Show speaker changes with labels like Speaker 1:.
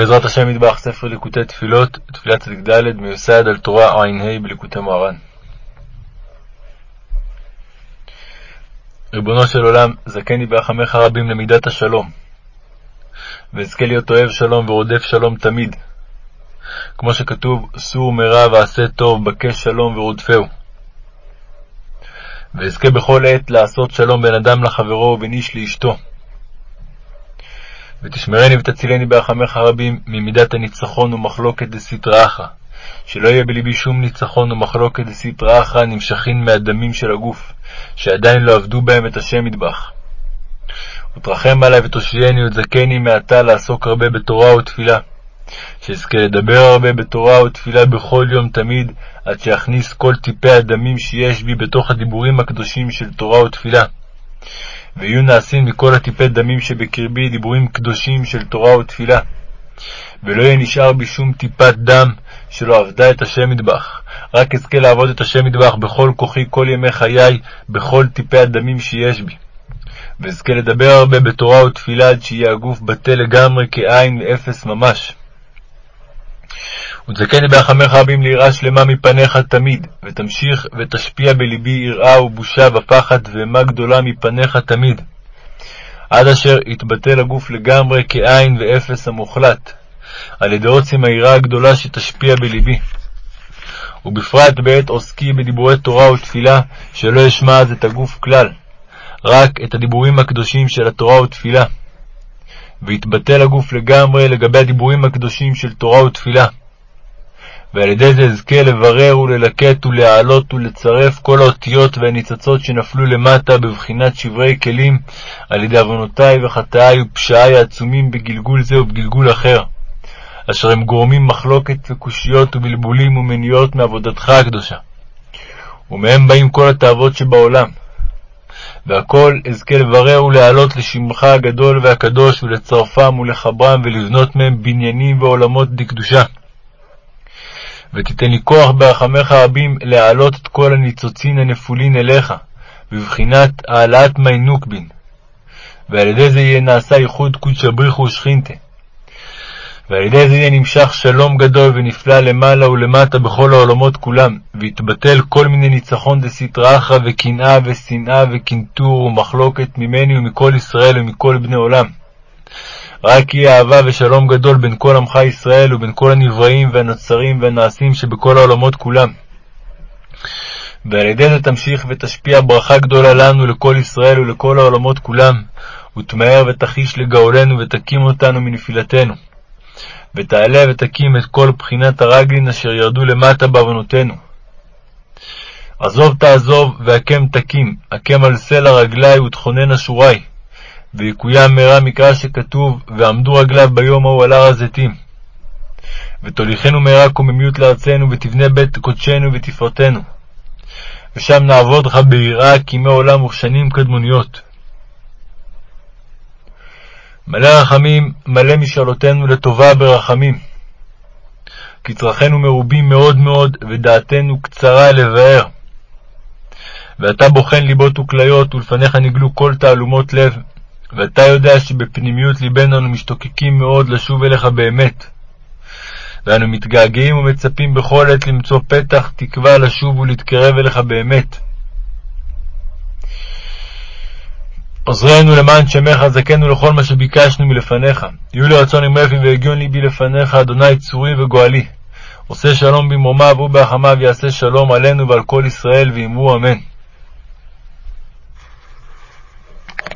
Speaker 1: בעזרת השם מטבח ספר ליקוטי תפילות, תפילת ד', מיוסד על תורה ע"ה בליקוטי מוהר"ן. ריבונו של עולם, זכני ברחמך רבים למידת השלום, ואזכה להיות אוהב שלום ורודף שלום תמיד. כמו שכתוב, סור מרע ועשה טוב, בקש שלום ורודפהו. ואזכה בכל עת לעשות שלום בין אדם לחברו ובין איש לאשתו. ותשמרני ותצילני ברחמך רבים ממידת הניצחון ומחלוקת דסתרא אחרא, שלא יהיה בלבי שום ניצחון ומחלוקת דסתרא אחרא נמשכין מהדמים של הגוף, שעדיין לא עבדו בהם את השם מטבח. ותרחם עלי ותושייני ותזכני מעתה לעסוק הרבה בתורה ותפילה, שאזכה לדבר הרבה בתורה ותפילה בכל יום תמיד, עד שאכניס כל טיפי הדמים שיש בי בתוך הדיבורים הקדושים של תורה ותפילה. ויהיו נעשים מכל הטיפי דמים שבקרבי דיבורים קדושים של תורה ותפילה. ולא יהיה נשאר בי שום טיפת דם שלא עבדה את השם מטבח. רק אזכה לעבוד את השם מטבח בכל כוחי, כל ימי חיי, בכל טיפי הדמים שיש בי. ואזכה לדבר הרבה בתורה ותפילה עד שיהיה הגוף בטל לגמרי כאין ואפס ממש. ותזכני ברחמך רבים ליראה שלמה מפניך תמיד, ותמשיך ותשפיע בלבי יראה ובושה ופחד ואימה גדולה מפניך תמיד, עד אשר יתבטל הגוף לגמרי כאין ואפס המוחלט, על ידי עוצם היראה הגדולה שתשפיע בלבי. ובפרט בעת עוסקי בדיבורי תורה ותפילה, שלא אשמע אז את הגוף כלל, רק את הדיבורים הקדושים של התורה ותפילה. ויתבטל הגוף לגמרי לגבי הדיבורים הקדושים של תורה ותפילה. ועל ידי זה אזכה לברר וללקט ולהעלות ולצרף כל האותיות והניצוצות שנפלו למטה בבחינת שברי כלים על ידי עוונותי וחטאי ופשעי העצומים בגלגול זה ובגלגול אחר, אשר הם גורמים מחלוקת וקושיות ובלבולים ומניעות מעבודתך הקדושה. ומהם באים כל התאוות שבעולם. והכל אזכה לברר ולהעלות לשמך הגדול והקדוש ולצרפם ולחברם ולבנות מהם בניינים ועולמות דקדושה. ותיתן לי כוח ברחמך רבים להעלות את כל הניצוצין הנפולין אליך, בבחינת העלאת מי נוקבין. ועל ידי זה יהיה נעשה ייחוד קודשא בריחו ושכינתה. ועל ידי זה יהיה נמשך שלום גדול ונפלא למעלה ולמטה בכל העולמות כולם, ויתבטל כל מיני ניצחון דסתרא אחרא וקנאה ושנאה וקנטור ומחלוקת ממני ומכל ישראל ומכל בני עולם. רק יהיה אהבה ושלום גדול בין כל עמך ישראל ובין כל הנבראים והנוצרים והנעשים שבכל העולמות כולם. ועל ידי זה תמשיך ותשפיע ברכה גדולה לנו, לכל ישראל ולכל העולמות כולם, ותמהר ותחיש לגאולנו ותקים אותנו מנפילתנו. ותעלה ותקים את כל בחינת הרגלין אשר ירדו למטה בעוונותינו. עזוב תעזוב, והקם תקים, הקם על סלע רגלי ותכונן אשורי. ויקוים מהרה מקרא שכתוב, ועמדו רגליו ביום ההוא על הר הזיתים. ותוליכנו מהרה קוממיות לארצנו, ותבנה בית קודשנו ותפארתנו. ושם נעבוד לך ביראה כימי עולם ושנים קדמוניות. מלא רחמים, מלא משאלותינו לטובה ברחמים. כי צרכינו מרובים מאוד מאוד, ודעתנו קצרה לבאר. ואתה בוחן ליבות וכליות, ולפניך נגלו כל תעלומות לב, ואתה יודע שבפנימיות לבנו אנו משתוקקים מאוד לשוב אליך באמת. ואנו מתגעגעים ומצפים בכל עת למצוא פתח תקווה לשוב ולהתקרב אליך באמת. עוזרנו למען שמך, זכנו לכל מה שביקשנו מלפניך. יהיו לי רצון עם רפי והגיון ליבי לפניך, אדוני צורי וגואלי. עושה שלום במרומיו וברחמיו יעשה שלום עלינו ועל כל ישראל, ואמרו אמן.